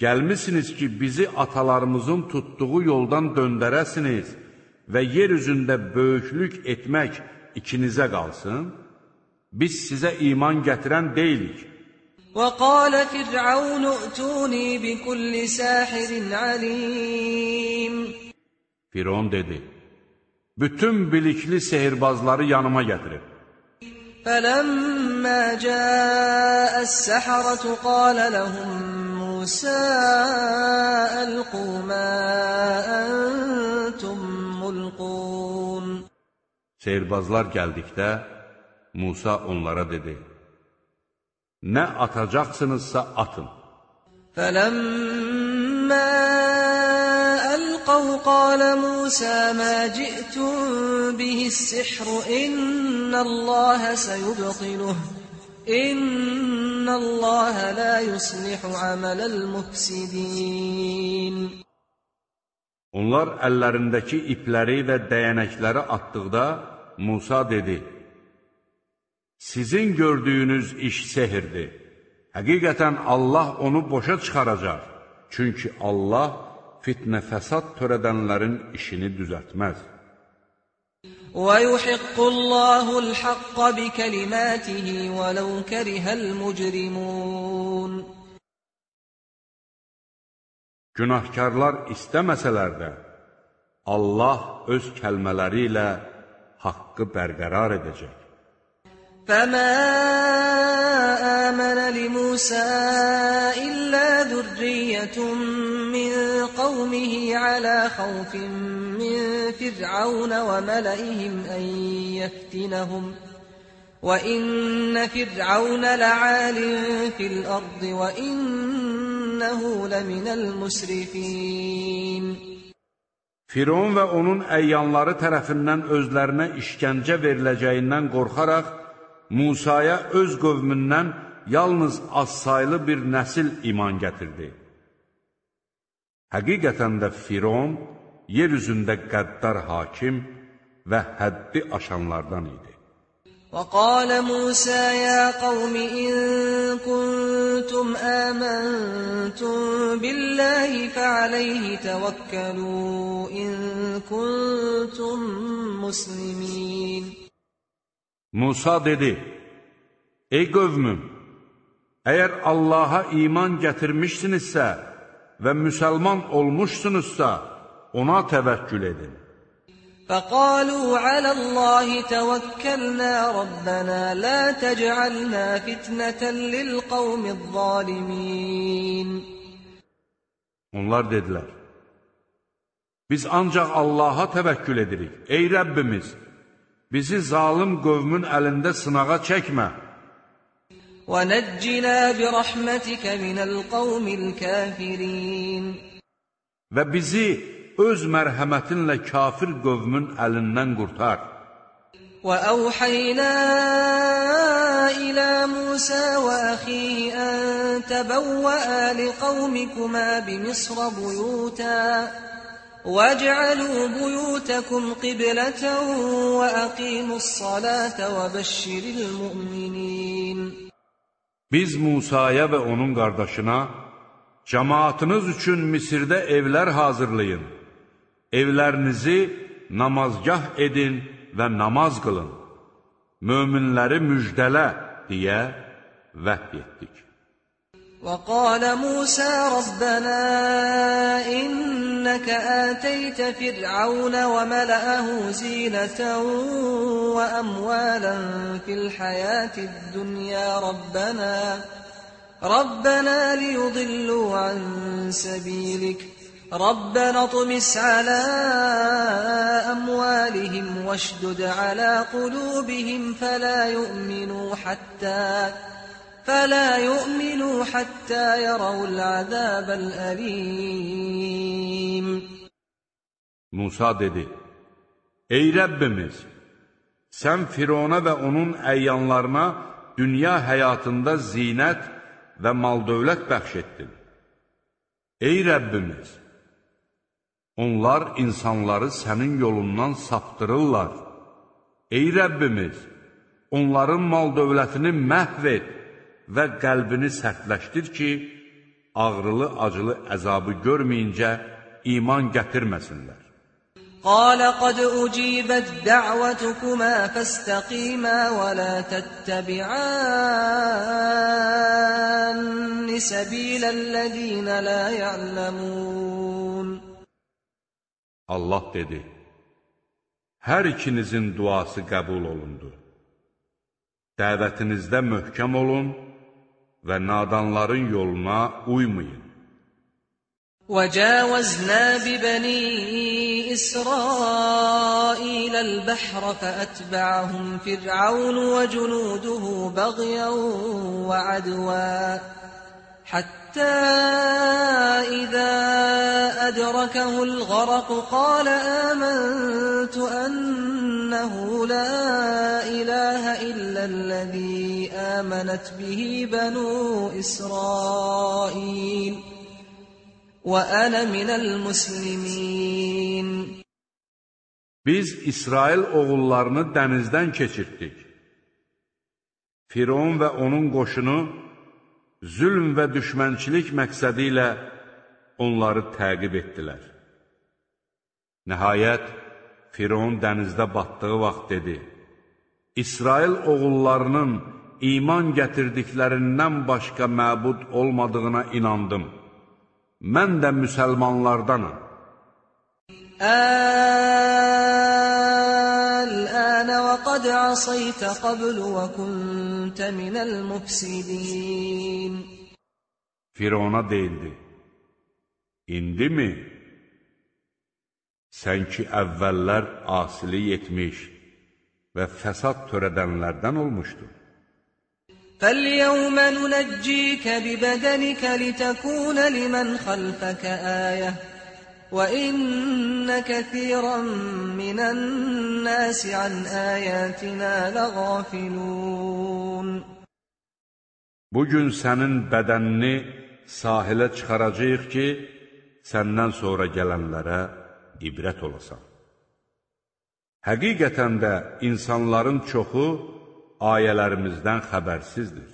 Gəlmisiniz ki, bizi atalarımızın tutduğu yoldan döndərəsiniz və yer üzündə böyüklük etmək ikinizə qalsın, biz sizə iman gətirən deyilik. وَقَالَ فِرْعَوْنُ اُتُونِي بِكُلِّ سَاحِرٍ عَلِيمٍ Firon dedi, bütün bilikli sehirbazları yanıma gətirib. فَلَمَّا جَاءَ السَّحَرَةُ قَالَ لَهُم مُوسَى أَلْقُوا مَا أَنْتُمْ مُلْقُونَ Sehirbazlar gəldikdə, Musa onlara dedi, Nə atacaqsınızsa atın. فَلَمَّا أَلْقَوْا قَالَ مُوسَى مَا جِئْتُمْ بِهِ السِّحْرُ إِنَّ اللَّهَ سَيُبْطِلُهُ İnnallaha la yuslihu amalal mufsidin Onlar əllərindəki ipləri və dəyənəkləri atdıqda Musa dedi: Sizin gördüyünüz iş sehirdir. Həqiqətən Allah onu boşa çıxaracaq. Çünki Allah fitnə fəsad törədənlərin işini düzəltməz. وَيُحِقُّ اللَّهُ الْحَقَّ بِكَلِمَاتِهِ وَلَوْ كَرِهَ الْمُجْرِمُونَ Günahkarlar istəməsələr də, Allah öz kəlmələri ilə haqqı bərqərar edəcək. فَمَا آمَنَ لِمُوسَى إِلَّا ذُرِّيَّةٌ مِّن قَوْمِهِ عَلَىٰ خَوْفٍ فِرْعَوْنَ وَمَلَئِهِمْ أَن يَفْتِنَهُمْ ۚ وَإِنَّ فِرْعَوْنَ لَعَالٍ فِي الْأَرْضِ وَإِنَّهُ لَمِنَ الْمُسْرِفِينَ Firon və onun əyyanları tərəfindən özlərinə işgəncə veriləcəyindən qorxaraq, Musaya öz qövmündən yalnız az saylı bir nəsil iman gətirdi. Həqiqətən də Firon yer üzündə qəddar hakim və həddi aşanlardan idi. وقال موسى يا قوم إن كنتم آمنتم بالله فعليه توكلوا إن كنتم مسلمين Musa dedi, Ey qövmüm, əgər Allaha iman gətirmişsinizsə və müsəlman olmuşsunuzsa, ona təvəkkül edin. فقالوا على الله توكلنا ربنا لا تجعلنا فتنة للقوم الظالمين Onlar dedilər, biz ancaq Allaha təvəkkül edirik. Ey Rəbbimiz, bizi zalim qövmün əlində sınağa çəkmə. ونجنا برحمتك من القوم الكافرين Və bizi öz mərhəmətinlə kafir qövmün əlindən qurtar. وأوحينا إلى موسى وأخيه أن تبوأ لقومكما بمصر بيوتا واجعلوا بيوتكم قبلة وأقيموا الصلاة وبشر المؤمنين Biz Musaya və onun qardaşına, cəmaatınız üçün Misirdə evlər hazırlayın, evlərinizi namazgah edin və namaz qılın, möminləri müjdələ deyə vəhy etdik. وقال موسى ربنا إنك آتيت فرعون وملأه زينة وأموالا في الحياة الدنيا ربنا ربنا ليضلوا عن سبيلك ربنا اطمس على أموالهم واشدد على قلوبهم فلا يؤمنوا حتى فلا يؤمنوا حتى يروا العذاب الأليم Musa dedi, Ey Rəbbimiz, sən Firona və onun əyyanlarına dünya həyatında zinət və mal-dövlət bəxş etdin. Ey Rəbbimiz, onlar insanları sənin yolundan saptırırlar. Ey Rəbbimiz, onların mal-dövlətini məhv et və qəlbini sərtləşdir ki, ağrılı-acılı əzabı görməyincə iman gətirməsinlər. قال قد أجيبت دعوتكما فاستقيما ولا تتبعان سبيل الذين لا يعلمون Allah dedi, hər ikinizin duası qəbul olundu. Dəvətinizdə möhkəm olun və nadanların yoluna uymayın. وجاوزنا ببني إسرائيل البحر فأتبعهم فرعون وجنوده بغيا وعدوا حتى إذا أدركه الغرق قال آمنت أنه لا إله إلا الذي آمنت به بنو إسرائيل وأنا من المسلمين Biz İsrail oğullarını dənizdən keçirtdik. Firon və onun qoşunu zülm və düşmənçilik məqsədi ilə onları təqib etdilər. Nəhayət, Firon dənizdə batdığı vaxt dedi, İsrail oğullarının iman gətirdiklərindən başqa məbud olmadığına inandım. Mən də müsəlmanlardanım. Əl-ənə və qad əsəytə qablu və kun وكنت من المفسدين Firona deyildi, İndi mi? Sən ki, əvvəllər asilik etmiş və fəsad törədənlərdən olmuşdun. فاليوم ننجيك ببدنك لتكون لمن خلفك آية وإن كثيرا من الناس عن آياتنا لغافلون Bugün sənin bədənini sahilə çıxaracaq ki, səndən sonra gələnlərə ibrət olasan. Həqiqətən də insanların çoxu ayələrimizdən xəbərsizdir.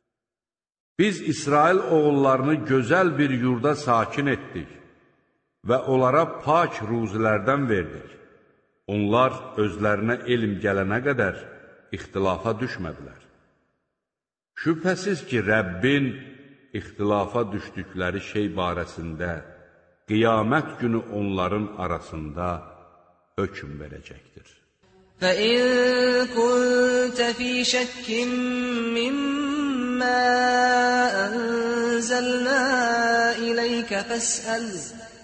Biz İsrail oğullarını gözəl bir yurda sakin etdik və onlara pak ruzilərdən verdik. Onlar özlərinə elm gələnə qədər ixtilafa düşmədilər. Şübhəsiz ki, Rəbbin ixtilafa düşdükləri şey barəsində qiyamət günü onların arasında hökm verəcəkdir. فإن كنت في شك مما أنزلنا إليك فاسأل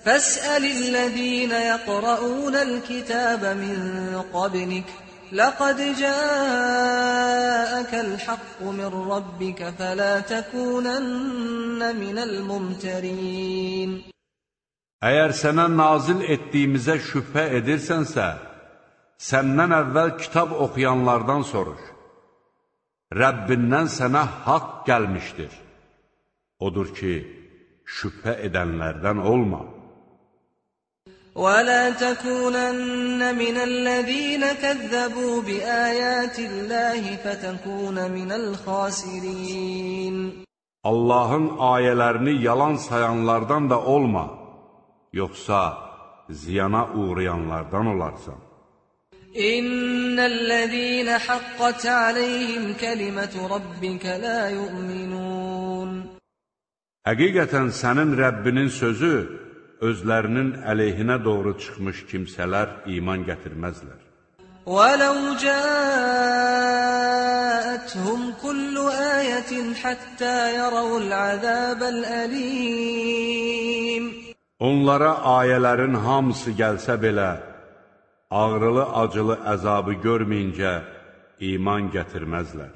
فاسأل الذين يقرؤون الكتاب من قبلك لقد جاءك الحق من ربك فلا تكونن من الممترين Əgər sənə nazil etdiyimizə şübhə edirsənsə, səndən əvvəl kitab oxuyanlardan soruş. Rəbbindən sənə haqq gəlmişdir. Odur ki, şübhə edənlərdən olma. ولا تكونن من الذين كذبوا بآيات الله فتكون من الخاسرين Allahın ayələrini yalan sayanlardan da olma, yoxsa ziyana uğrayanlardan olarsan. İnnellezîne haqqat aleyhim kelimatu rabbike la yu'minun Həqiqətən sənin Rəbbinin sözü özlərinin əleyhinə doğru çıxmış kimsələr iman gətirməzlər. وَلَوْ جَاءَتْهُمْ كُلُّ آيَةٍ حَتَّى يَرَوُا الْعَذَابَ الْأَلِيمَ Onlara ayələrin hamısı gəlsə belə, ağrılı-acılı əzabı görməyincə iman gətirməzlər.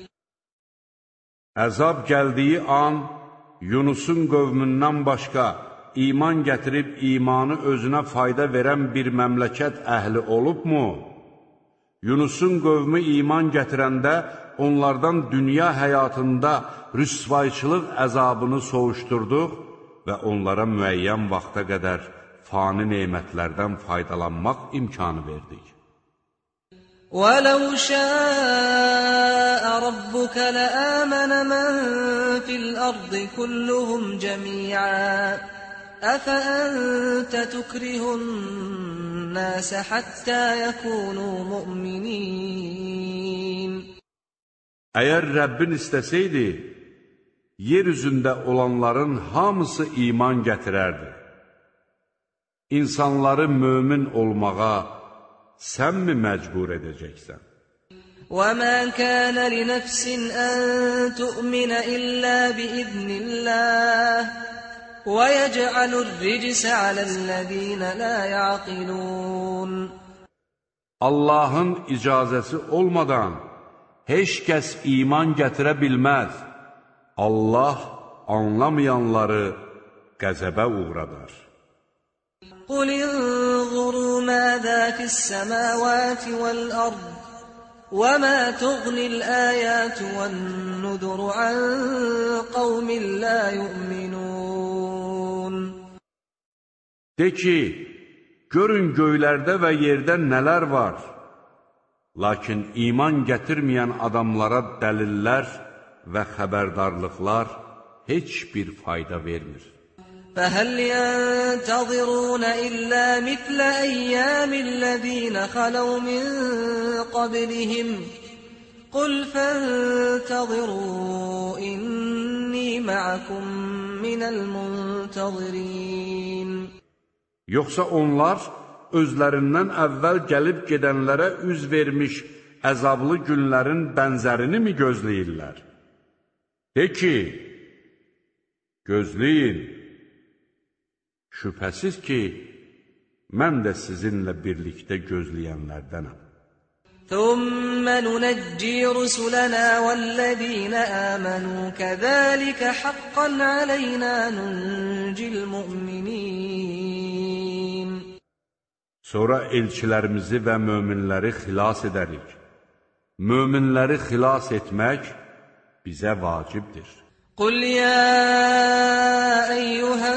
Əzab gəldiyi an Yunusun qövmündən başqa iman gətirib imanı özünə fayda verən bir məmləkət əhli olubmu? Yunusun qövmü iman gətirəndə onlardan dünya həyatında rüsvayçılıq əzabını soğuşturduq və onlara müəyyən vaxta qədər fani neymətlərdən faydalanmaq imkanı verdik. ولو شاء ربك لآمن من في الأرض كلهم جميعا أفأنت تكره الناس حتى يكونوا مؤمنين Əgər Rəbbin istəsəydi, yer üzündə olanların hamısı iman gətirərdi. İnsanları mömin olmağa sən mi məcbur edəcəksən? وَمَا كَانَ لِنَفْسٍ أَن تُؤْمِنَ إِلَّا بِإِذْنِ اللَّهِ وَيَجْعَلُ الرِّجْسَ عَلَى الَّذِينَ لَا يَعْقِلُونَ Allahın icazəsi olmadan heç kəs iman gətirə bilməz. Allah anlamayanları qəzəbə uğradar. قل انظروا ماذا في السماوات والأرض وما تغني الآيات والنذر عن قوم لا يؤمنون De ki, görün göylərdə və yerdə nələr var. Lakin iman gətirməyən adamlara dəlillər və xəbərdarlıqlar heç bir fayda vermir. فهل ينتظرون إلا مثل أيام الذين خلوا من قبلهم قل فانتظروا إني معكم من المنتظرين Yoxsa onlar özlərindən əvvəl gəlib gedənlərə üz vermiş əzablı günlərin bənzərini mi gözləyirlər? De ki, gözləyin. Şübhəsiz ki, mən də sizinlə birlikdə gözləyənlərdənəm. ثم ننجي رسلنا والذين آمنوا كذلك حقا علينا ننجي المؤمنين Sonra elçilərimizi və möminləri xilas edərik. Möminləri xilas etmək bizə vacibdir. قل يا أيها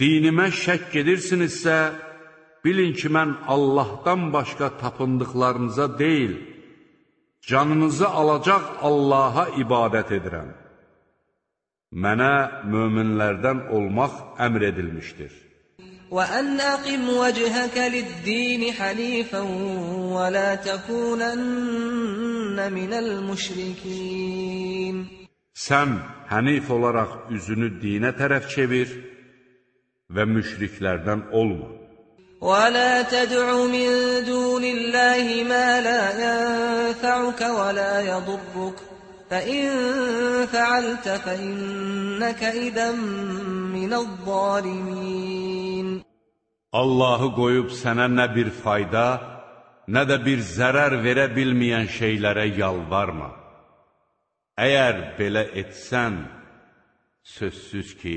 dinimə şəkk edirsinizsə, bilin ki, mən Allahdan başqa tapındıqlarınıza deyil, canınızı alacaq Allaha ibadət edirəm. Mənə möminlərdən olmaq əmr edilmişdir. وأن أقم وجهك للدين حنيفا ولا تكونن من المشركين Sən hənif olaraq üzünü dinə tərəf çevir və müşriklərdən olma. ولا تدع من دون الله ما لا ينفعك ولا يضرك فإن فعلت فإنك إذا من الظالمين Allahı qoyub sənə nə bir fayda, nə də bir zərər verə bilməyən şeylərə yalvarma. Əgər belə etsən, sözsüz ki,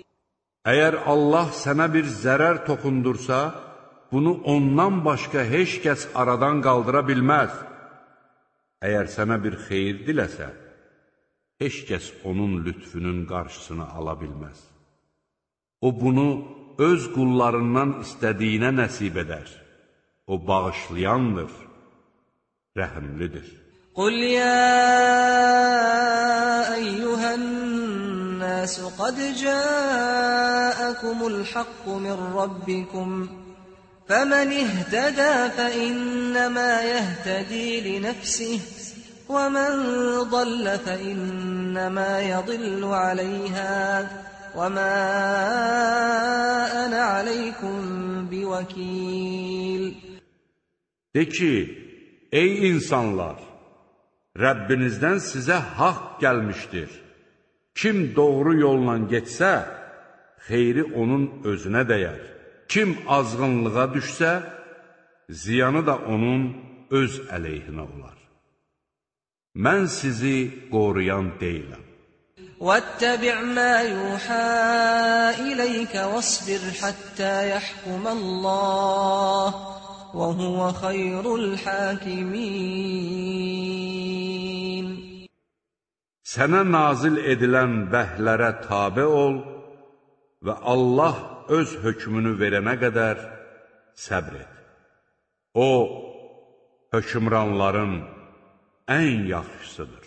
Əgər Allah sənə bir zərər toxundursa, bunu ondan başqa heç kəs aradan qaldıra bilməz. Əgər sənə bir xeyir diləsə, heç kəs onun lütfünün qarşısını ala bilməz. O bunu öz qullarından istədiyinə nəsib edər. O bağışlayandır, rəhimlidir. Qul ya eyyuhən الناس قد جاءكم الحق من ربكم فمن اهتدى فإنما يهتدي لنفسه ومن ضل فإنما يضل عليها وما أنا عليكم بوكيل De ki, ey insanlar, Rəbbinizdən sizə haqq gəlmişdir. Kim doğru yolla getsə, xeyri onun özünə dəyər. Kim azğınlığa düşsə, ziyanı da onun öz əleyhinə olar. Mən sizi qoruyan deyiləm. واتبع ما يوحى إليك واصبر حتى يحكم الله وهو خير الحاكمين Sənə nazil edilən vəhlərə tabe ol və Allah öz hökmünü verənə qədər səbr et. O, hökmranların ən yaxşısıdır.